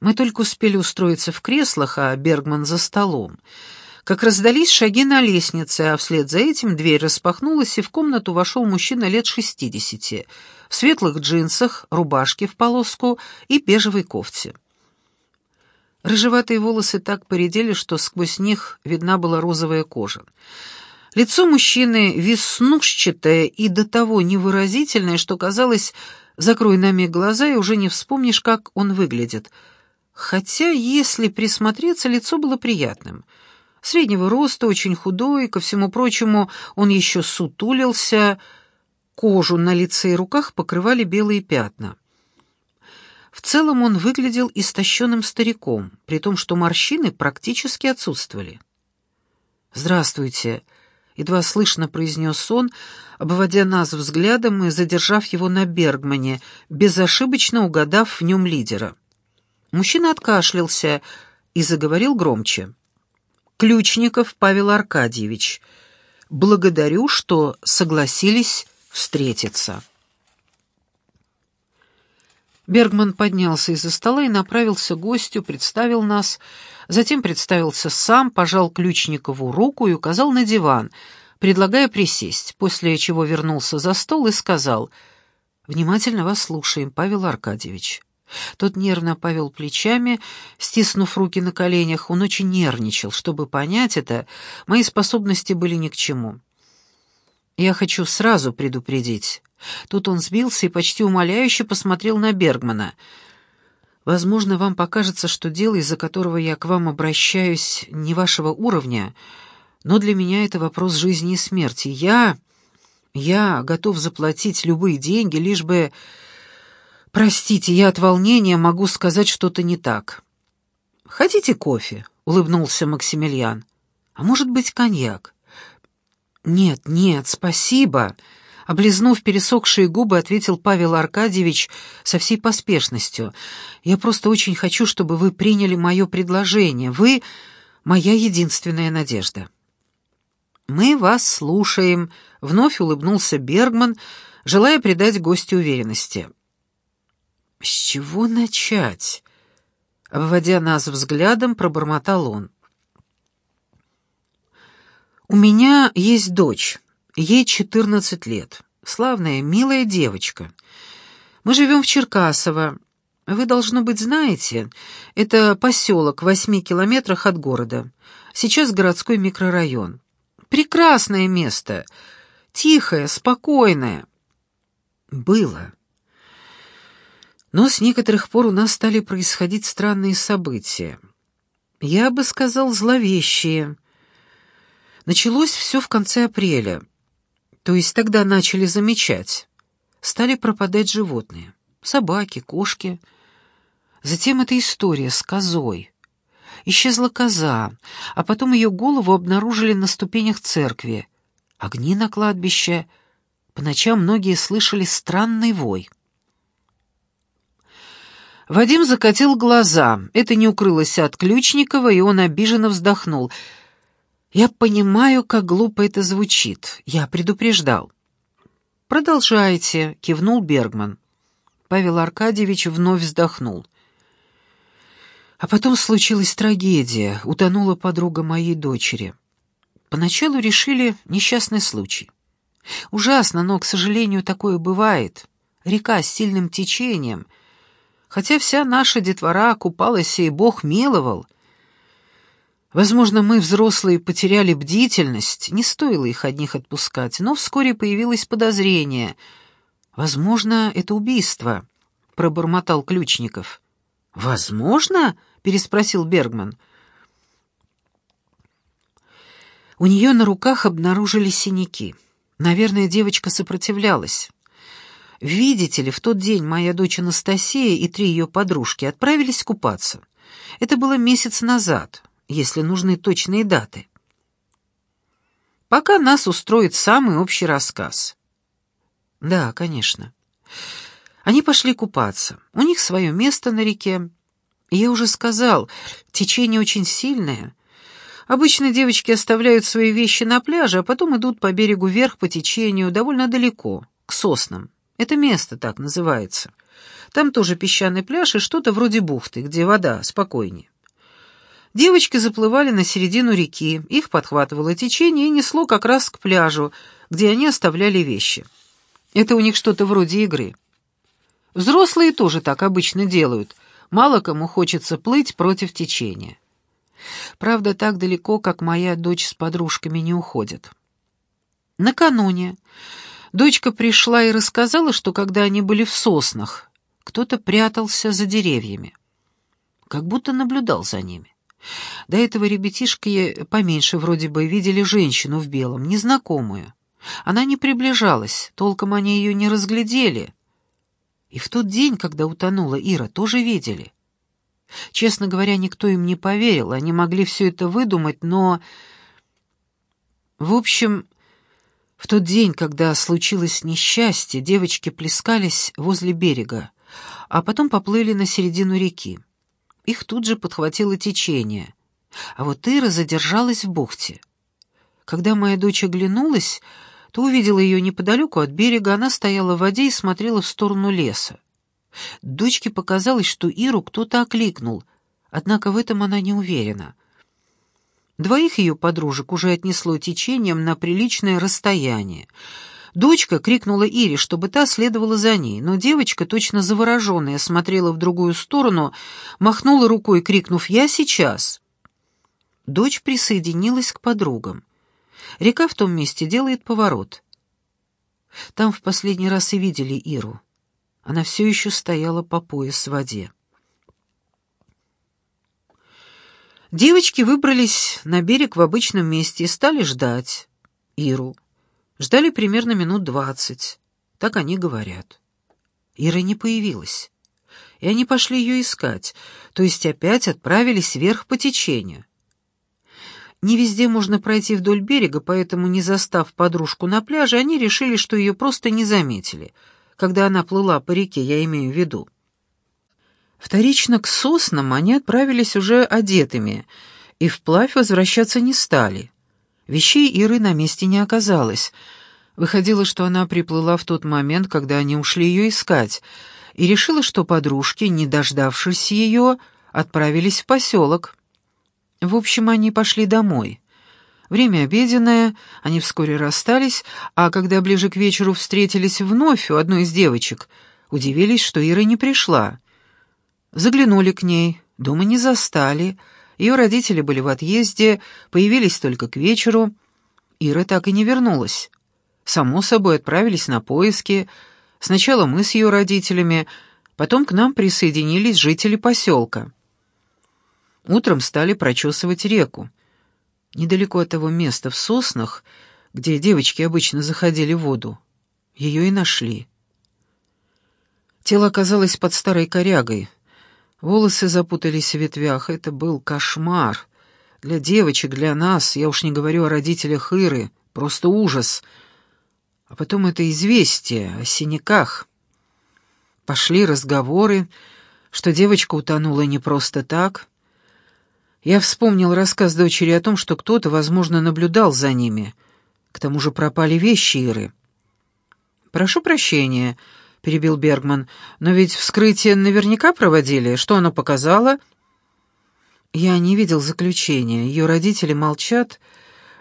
Мы только успели устроиться в креслах, а Бергман за столом. Как раздались шаги на лестнице, а вслед за этим дверь распахнулась, и в комнату вошел мужчина лет шестидесяти, в светлых джинсах, рубашке в полоску и бежевой кофте. Рыжеватые волосы так поредели, что сквозь них видна была розовая кожа. Лицо мужчины веснушчатое и до того невыразительное, что казалось, закрой нами глаза и уже не вспомнишь, как он выглядит — Хотя, если присмотреться, лицо было приятным. Среднего роста, очень худой, ко всему прочему, он еще сутулился, кожу на лице и руках покрывали белые пятна. В целом он выглядел истощенным стариком, при том, что морщины практически отсутствовали. «Здравствуйте», — едва слышно произнес он, обводя нас взглядом и задержав его на Бергмане, безошибочно угадав в нем лидера. Мужчина откашлялся и заговорил громче. «Ключников Павел Аркадьевич, благодарю, что согласились встретиться». Бергман поднялся из-за стола и направился к гостю, представил нас, затем представился сам, пожал Ключникову руку и указал на диван, предлагая присесть, после чего вернулся за стол и сказал «Внимательно вас слушаем, Павел Аркадьевич». Тот нервно повел плечами, стиснув руки на коленях. Он очень нервничал. Чтобы понять это, мои способности были ни к чему. «Я хочу сразу предупредить». Тут он сбился и почти умоляюще посмотрел на Бергмана. «Возможно, вам покажется, что дело, из-за которого я к вам обращаюсь, не вашего уровня, но для меня это вопрос жизни и смерти. Я... я готов заплатить любые деньги, лишь бы...» «Простите, я от волнения могу сказать что-то не так». «Хотите кофе?» — улыбнулся Максимилиан. «А может быть, коньяк?» «Нет, нет, спасибо», — облизнув пересохшие губы, ответил Павел Аркадьевич со всей поспешностью. «Я просто очень хочу, чтобы вы приняли мое предложение. Вы — моя единственная надежда». «Мы вас слушаем», — вновь улыбнулся Бергман, желая придать гостю уверенности. «С чего начать?» Обводя нас взглядом, пробормотал он. «У меня есть дочь, ей четырнадцать лет, славная, милая девочка. Мы живем в Черкасово. Вы, должно быть, знаете, это поселок в восьми километрах от города. Сейчас городской микрорайон. Прекрасное место, тихое, спокойное. Было». Но с некоторых пор у нас стали происходить странные события. Я бы сказал, зловещие. Началось все в конце апреля. То есть тогда начали замечать. Стали пропадать животные. Собаки, кошки. Затем эта история с козой. Исчезла коза, а потом ее голову обнаружили на ступенях церкви. Огни на кладбище. По ночам многие слышали странный вой. Вадим закатил глаза. Это не укрылось от Ключникова, и он обиженно вздохнул. «Я понимаю, как глупо это звучит. Я предупреждал». «Продолжайте», — кивнул Бергман. Павел Аркадьевич вновь вздохнул. А потом случилась трагедия. Утонула подруга моей дочери. Поначалу решили несчастный случай. Ужасно, но, к сожалению, такое бывает. Река с сильным течением — хотя вся наша детвора купалась и Бог миловал. Возможно, мы, взрослые, потеряли бдительность, не стоило их одних отпускать, но вскоре появилось подозрение. Возможно, это убийство, — пробормотал Ключников. «Возможно?» — переспросил Бергман. У нее на руках обнаружили синяки. Наверное, девочка сопротивлялась. Видите ли, в тот день моя дочь Анастасия и три ее подружки отправились купаться. Это было месяц назад, если нужны точные даты. Пока нас устроит самый общий рассказ. Да, конечно. Они пошли купаться. У них свое место на реке. Я уже сказал, течение очень сильное. Обычно девочки оставляют свои вещи на пляже, а потом идут по берегу вверх по течению довольно далеко, к соснам. Это место так называется. Там тоже песчаный пляж и что-то вроде бухты, где вода спокойнее. Девочки заплывали на середину реки, их подхватывало течение и несло как раз к пляжу, где они оставляли вещи. Это у них что-то вроде игры. Взрослые тоже так обычно делают. Мало кому хочется плыть против течения. Правда, так далеко, как моя дочь с подружками не уходит. Накануне дочка пришла и рассказала, что когда они были в соснах, кто-то прятался за деревьями, как будто наблюдал за ними. До этого ребятишки поменьше вроде бы видели женщину в белом, незнакомую. Она не приближалась, толком они ее не разглядели. И в тот день, когда утонула Ира, тоже видели. Честно говоря, никто им не поверил, они могли все это выдумать, но... В общем, в тот день, когда случилось несчастье, девочки плескались возле берега, а потом поплыли на середину реки. Их тут же подхватило течение, а вот Ира задержалась в бухте. Когда моя дочь оглянулась, то увидела ее неподалеку от берега, она стояла в воде и смотрела в сторону леса. Дочке показалось, что Иру кто-то окликнул, однако в этом она не уверена. Двоих ее подружек уже отнесло течением на приличное расстояние. Дочка крикнула Ире, чтобы та следовала за ней, но девочка, точно завороженная, смотрела в другую сторону, махнула рукой, крикнув «Я сейчас!». Дочь присоединилась к подругам. Река в том месте делает поворот. Там в последний раз и видели Иру. Она все еще стояла по пояс в воде. Девочки выбрались на берег в обычном месте и стали ждать Иру. Ждали примерно минут двадцать. Так они говорят. Ира не появилась. И они пошли ее искать, то есть опять отправились вверх по течению. Не везде можно пройти вдоль берега, поэтому, не застав подружку на пляже, они решили, что ее просто не заметили — когда она плыла по реке, я имею в виду. Вторично к соснам они отправились уже одетыми и вплавь возвращаться не стали. Вещей Иры на месте не оказалось. Выходило, что она приплыла в тот момент, когда они ушли ее искать, и решила, что подружки, не дождавшись ее, отправились в поселок. В общем, они пошли домой. Время обеденное, они вскоре расстались, а когда ближе к вечеру встретились вновь у одной из девочек, удивились, что Ира не пришла. Заглянули к ней, дома не застали, ее родители были в отъезде, появились только к вечеру. Ира так и не вернулась. Само собой, отправились на поиски. Сначала мы с ее родителями, потом к нам присоединились жители поселка. Утром стали прочесывать реку. Недалеко от того места в соснах, где девочки обычно заходили в воду, ее и нашли. Тело оказалось под старой корягой. Волосы запутались в ветвях. Это был кошмар. Для девочек, для нас, я уж не говорю о родителях Иры, просто ужас. А потом это известие о синяках. Пошли разговоры, что девочка утонула не просто так, я вспомнил рассказ дочери о том, что кто-то, возможно, наблюдал за ними. К тому же пропали вещи Иры. «Прошу прощения», — перебил Бергман, «но ведь вскрытие наверняка проводили. Что оно показало?» «Я не видел заключения. Ее родители молчат,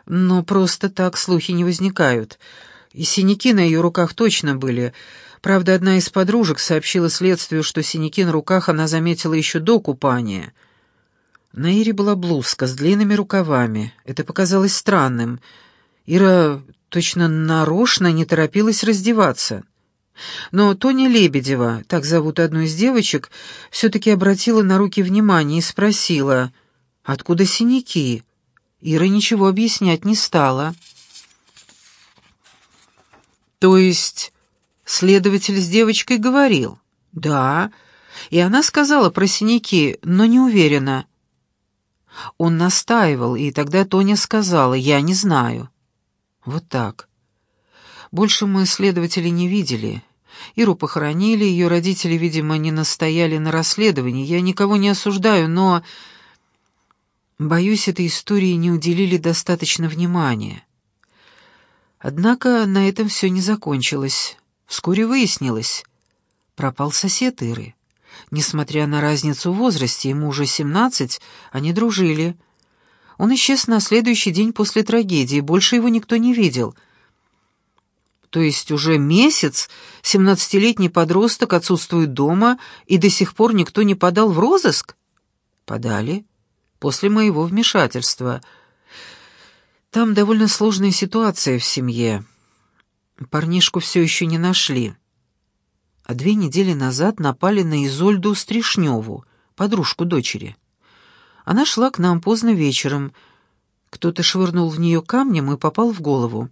но просто так слухи не возникают. И синяки на ее руках точно были. Правда, одна из подружек сообщила следствию, что синяки на руках она заметила еще до купания». На Ире была блузка с длинными рукавами. Это показалось странным. Ира точно нарочно не торопилась раздеваться. Но Тоня Лебедева, так зовут одну из девочек, все-таки обратила на руки внимание и спросила, «Откуда синяки?» Ира ничего объяснять не стала. «То есть следователь с девочкой говорил?» «Да». И она сказала про синяки, но не уверена. Он настаивал, и тогда Тоня сказала «я не знаю». Вот так. Больше мы следователей не видели. Иру похоронили, ее родители, видимо, не настояли на расследовании. Я никого не осуждаю, но... Боюсь, этой истории не уделили достаточно внимания. Однако на этом все не закончилось. Вскоре выяснилось. Пропал сосед Иры. Несмотря на разницу в возрасте, ему уже семнадцать, они дружили. Он исчез на следующий день после трагедии, больше его никто не видел. То есть уже месяц семнадцатилетний подросток отсутствует дома, и до сих пор никто не подал в розыск? Подали. После моего вмешательства. Там довольно сложная ситуация в семье. Парнишку все еще не нашли а две недели назад напали на Изольду Стришневу, подружку дочери. Она шла к нам поздно вечером. Кто-то швырнул в нее камнем и попал в голову.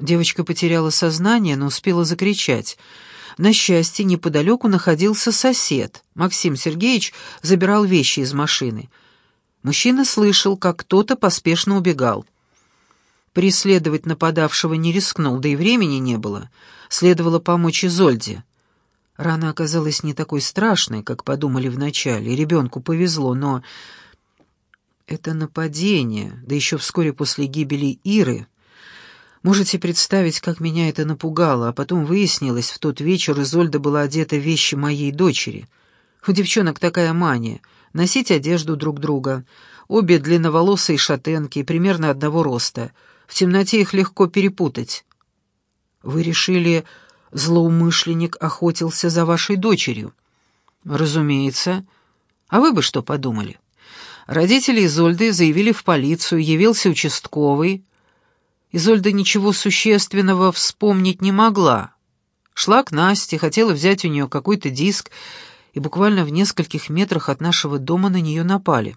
Девочка потеряла сознание, но успела закричать. На счастье, неподалеку находился сосед. Максим Сергеевич забирал вещи из машины. Мужчина слышал, как кто-то поспешно убегал. Преследовать нападавшего не рискнул, да и времени не было. Следовало помочь Изольде. Рана оказалась не такой страшной, как подумали вначале. Ребенку повезло, но... Это нападение, да еще вскоре после гибели Иры. Можете представить, как меня это напугало, а потом выяснилось, в тот вечер Изольда была одета в вещи моей дочери. У девчонок такая мания — носить одежду друг друга. Обе длинноволосые шатенки, примерно одного роста. В темноте их легко перепутать. Вы решили злоумышленник охотился за вашей дочерью. Разумеется. А вы бы что подумали? Родители Изольды заявили в полицию, явился участковый. Изольда ничего существенного вспомнить не могла. Шла к Насте, хотела взять у нее какой-то диск, и буквально в нескольких метрах от нашего дома на нее напали.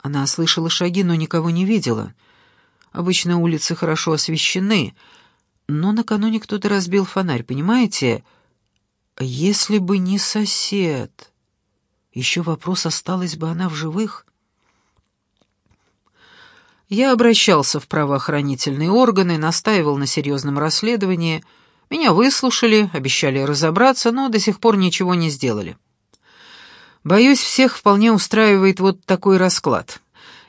Она слышала шаги, но никого не видела. Обычно улицы хорошо освещены — но накануне кто-то разбил фонарь, понимаете? Если бы не сосед, еще вопрос, осталась бы она в живых. Я обращался в правоохранительные органы, настаивал на серьезном расследовании. Меня выслушали, обещали разобраться, но до сих пор ничего не сделали. Боюсь, всех вполне устраивает вот такой расклад.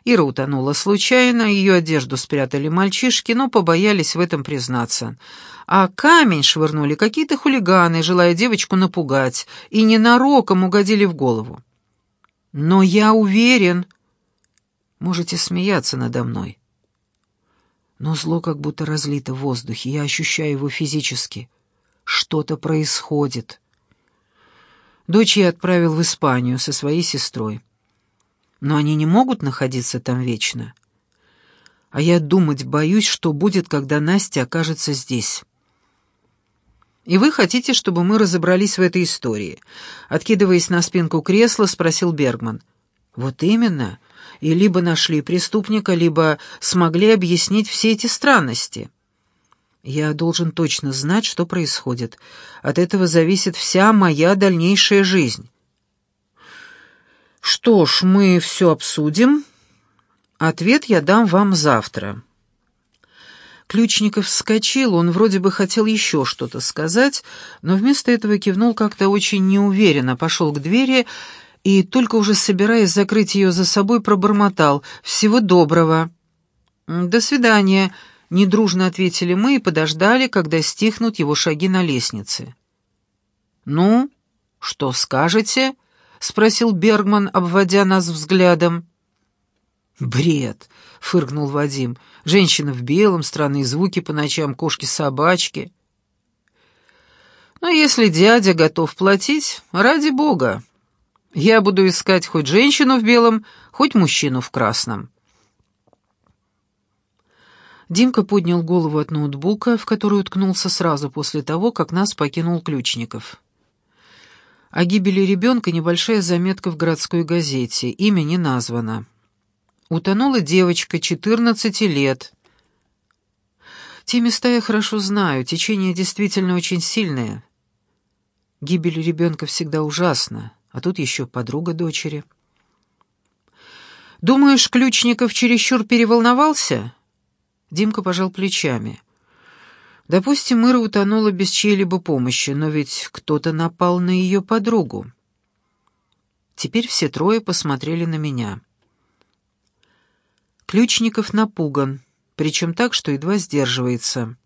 Ира утонула случайно, ее одежду спрятали мальчишки, но побоялись в этом признаться. А камень швырнули какие-то хулиганы, желая девочку напугать, и ненароком угодили в голову. Но я уверен... Можете смеяться надо мной. Но зло как будто разлито в воздухе, я ощущаю его физически. Что-то происходит. Дочь я отправил в Испанию со своей сестрой. Но они не могут находиться там вечно. А я думать боюсь, что будет, когда Настя окажется здесь. И вы хотите, чтобы мы разобрались в этой истории? Откидываясь на спинку кресла, спросил Бергман. Вот именно. И либо нашли преступника, либо смогли объяснить все эти странности. Я должен точно знать, что происходит. От этого зависит вся моя дальнейшая жизнь. Что ж, мы все обсудим. Ответ я дам вам завтра. Ключников вскочил, он вроде бы хотел еще что-то сказать, но вместо этого кивнул как-то очень неуверенно, пошел к двери и, только уже собираясь закрыть ее за собой, пробормотал «Всего доброго». «До свидания», — недружно ответили мы и подождали, когда стихнут его шаги на лестнице. «Ну, что скажете?» — спросил Бергман, обводя нас взглядом. «Бред!» — фыркнул Вадим. «Женщина в белом, странные звуки по ночам, кошки-собачки». «Но если дядя готов платить, ради бога. Я буду искать хоть женщину в белом, хоть мужчину в красном». Димка поднял голову от ноутбука, в который уткнулся сразу после того, как нас покинул Ключников. О гибели ребенка небольшая заметка в городской газете, имя не названо. Утонула девочка, 14 лет. Те места я хорошо знаю, течение действительно очень сильное. Гибель ребенка всегда ужасна, а тут еще подруга дочери. «Думаешь, Ключников чересчур переволновался?» Димка пожал плечами. Допустим, Ира утонула без чьей-либо помощи, но ведь кто-то напал на ее подругу. Теперь все трое посмотрели на меня. Ключников напуган, причем так, что едва сдерживается.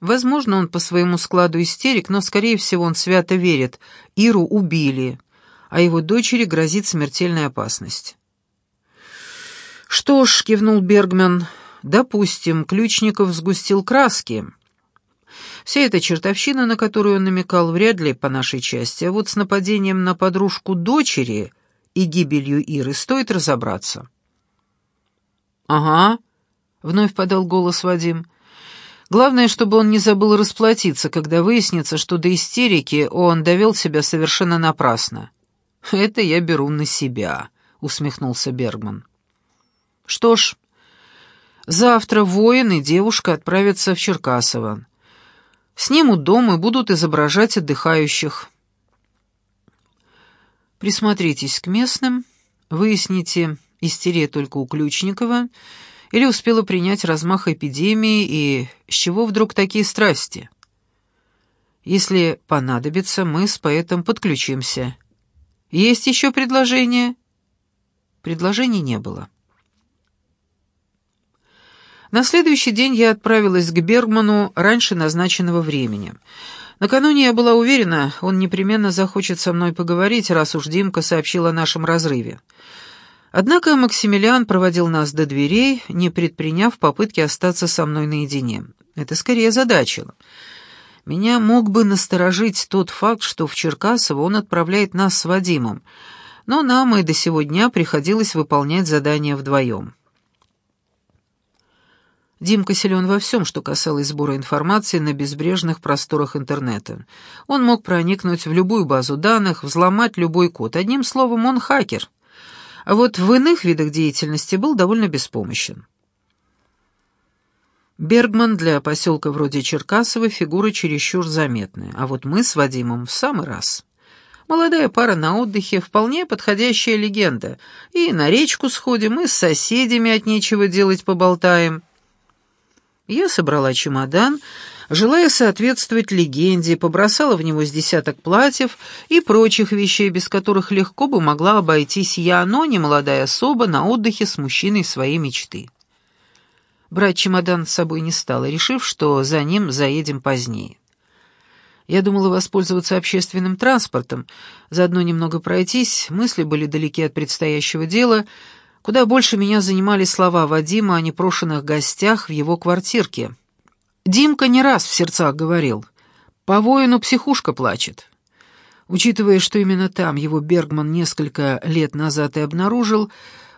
Возможно, он по своему складу истерик, но, скорее всего, он свято верит. Иру убили, а его дочери грозит смертельная опасность. «Что ж», — кивнул Бергман, — «допустим, Ключников сгустил краски». Вся эта чертовщина, на которую он намекал, вряд ли по нашей части, а вот с нападением на подружку дочери и гибелью Иры стоит разобраться. «Ага», — вновь подал голос Вадим, — Главное, чтобы он не забыл расплатиться, когда выяснится, что до истерики он довел себя совершенно напрасно. «Это я беру на себя», — усмехнулся Бергман. «Что ж, завтра воин и девушка отправятся в Черкасово. Снимут дом и будут изображать отдыхающих. Присмотритесь к местным, выясните, истерия только у Ключникова — или успела принять размах эпидемии, и с чего вдруг такие страсти? Если понадобится, мы с поэтом подключимся. Есть еще предложение? Предложений не было. На следующий день я отправилась к Бергману раньше назначенного времени. Накануне я была уверена, он непременно захочет со мной поговорить, раз уж Димка сообщил о нашем разрыве. Однако Максимилиан проводил нас до дверей, не предприняв попытки остаться со мной наедине. Это скорее задачило. Меня мог бы насторожить тот факт, что в Черкасово он отправляет нас с Вадимом, но нам и до сего дня приходилось выполнять задания вдвоем. Димка силен во всем, что касалось сбора информации на безбрежных просторах интернета. Он мог проникнуть в любую базу данных, взломать любой код. Одним словом, он хакер — а вот в иных видах деятельности был довольно беспомощен. Бергман для поселка вроде Черкасова фигура чересчур заметная, а вот мы с Вадимом в самый раз. Молодая пара на отдыхе, вполне подходящая легенда. И на речку сходим, и с соседями от нечего делать поболтаем. Я собрала чемодан желая соответствовать легенде, побросала в него с десяток платьев и прочих вещей, без которых легко бы могла обойтись я, но не молодая особа на отдыхе с мужчиной своей мечты. Брать чемодан с собой не стала, решив, что за ним заедем позднее. Я думала воспользоваться общественным транспортом, заодно немного пройтись, мысли были далеки от предстоящего дела, куда больше меня занимали слова Вадима о непрошенных гостях в его квартирке — Димка не раз в сердцах говорил, «По воину психушка плачет». Учитывая, что именно там его Бергман несколько лет назад и обнаружил,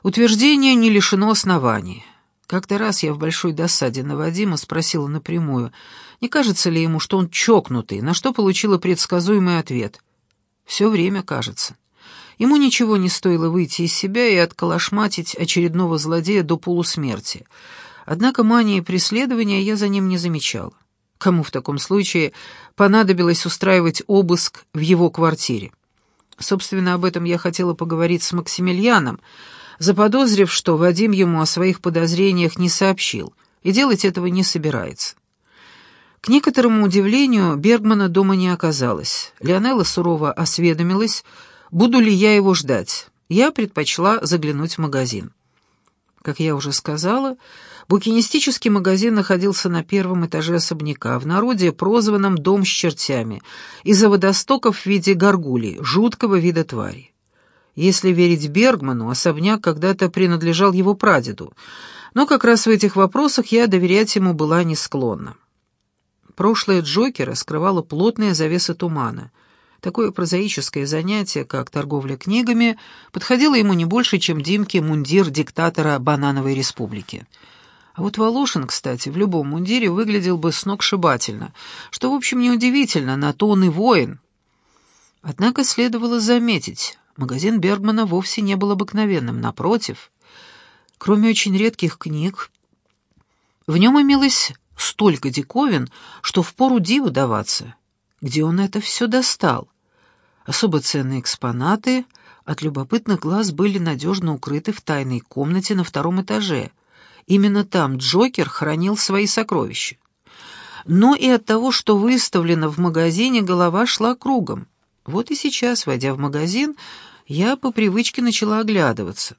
утверждение не лишено оснований. Как-то раз я в большой досаде на Вадима спросила напрямую, не кажется ли ему, что он чокнутый, на что получила предсказуемый ответ. «Все время кажется». Ему ничего не стоило выйти из себя и отколошматить очередного злодея до полусмерти — Однако мании преследования я за ним не замечал. Кому в таком случае понадобилось устраивать обыск в его квартире? Собственно, об этом я хотела поговорить с Максимилианом, заподозрив, что Вадим ему о своих подозрениях не сообщил и делать этого не собирается. К некоторому удивлению, Бергмана дома не оказалось. Леонелла сурово осведомилась, буду ли я его ждать. Я предпочла заглянуть в магазин. Как я уже сказала, Букинистический магазин находился на первом этаже особняка, в народе прозванном «Дом с чертями», из-за водостоков в виде горгулей, жуткого вида твари. Если верить Бергману, особняк когда-то принадлежал его прадеду, но как раз в этих вопросах я доверять ему была не склонна. Прошлое Джокера скрывало плотная завеса тумана. Такое прозаическое занятие, как торговля книгами, подходило ему не больше, чем Димке мундир диктатора Банановой республики. А вот Волошин, кстати, в любом мундире выглядел бы сногсшибательно, что, в общем, неудивительно, на то он и воин. Однако следовало заметить, магазин Бергмана вовсе не был обыкновенным, напротив. Кроме очень редких книг, в нем имелось столько диковин, что впору диву даваться. Где он это все достал? Особо ценные экспонаты от любопытных глаз были надежно укрыты в тайной комнате на втором этаже — Именно там Джокер хранил свои сокровища. Но и от того, что выставлено в магазине, голова шла кругом. Вот и сейчас, войдя в магазин, я по привычке начала оглядываться.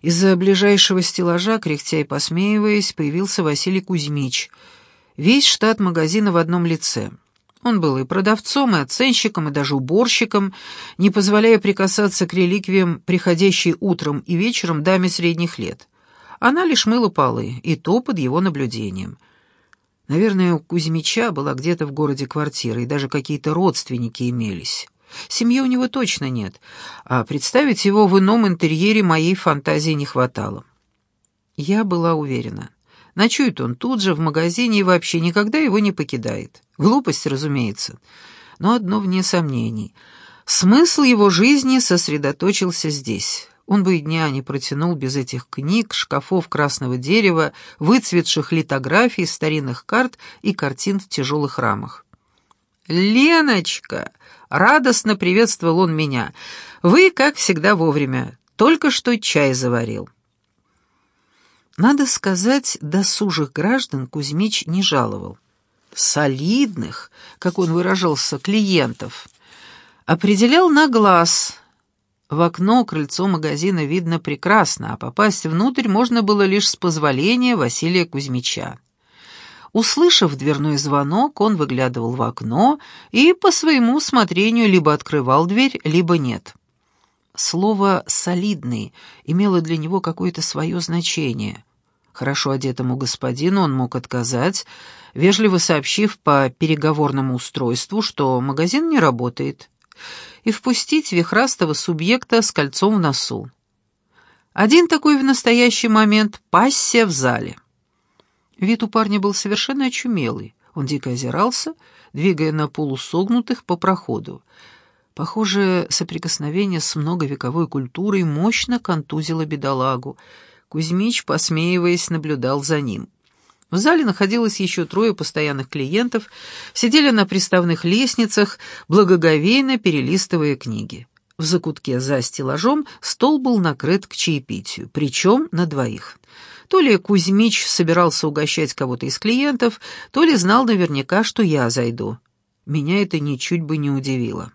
Из-за ближайшего стеллажа, кряхтя и посмеиваясь, появился Василий Кузьмич. Весь штат магазина в одном лице. Он был и продавцом, и оценщиком, и даже уборщиком, не позволяя прикасаться к реликвиям, приходящей утром и вечером даме средних лет. Она лишь мыла полы, и то под его наблюдением. Наверное, у Кузьмича была где-то в городе квартира, и даже какие-то родственники имелись. Семьи у него точно нет, а представить его в ином интерьере моей фантазии не хватало. Я была уверена. Ночует он тут же, в магазине, и вообще никогда его не покидает. Глупость, разумеется. Но одно вне сомнений. Смысл его жизни сосредоточился здесь. Он бы и дня не протянул без этих книг, шкафов красного дерева, выцветших литографий, старинных карт и картин в тяжелых рамах. «Леночка!» — радостно приветствовал он меня. «Вы, как всегда, вовремя. Только что чай заварил». Надо сказать, досужих граждан Кузьмич не жаловал. Солидных, как он выражался, клиентов. Определял на глаз. В окно крыльцо магазина видно прекрасно, а попасть внутрь можно было лишь с позволения Василия Кузьмича. Услышав дверной звонок, он выглядывал в окно и по своему усмотрению либо открывал дверь, либо нет. Слово «солидный» имело для него какое-то свое значение. Хорошо одетому господину он мог отказать, вежливо сообщив по переговорному устройству, что магазин не работает, и впустить вихрастого субъекта с кольцом в носу. Один такой в настоящий момент пасся в зале — Вид у парня был совершенно очумелый. Он дико озирался, двигая на полусогнутых по проходу. Похоже, соприкосновение с многовековой культурой мощно контузило бедолагу. Кузьмич, посмеиваясь, наблюдал за ним. В зале находилось еще трое постоянных клиентов, сидели на приставных лестницах, благоговейно перелистывая книги. В закутке за стеллажом стол был накрыт к чаепитию, причем на двоих. То ли Кузьмич собирался угощать кого-то из клиентов, то ли знал наверняка, что я зайду. Меня это ничуть бы не удивило.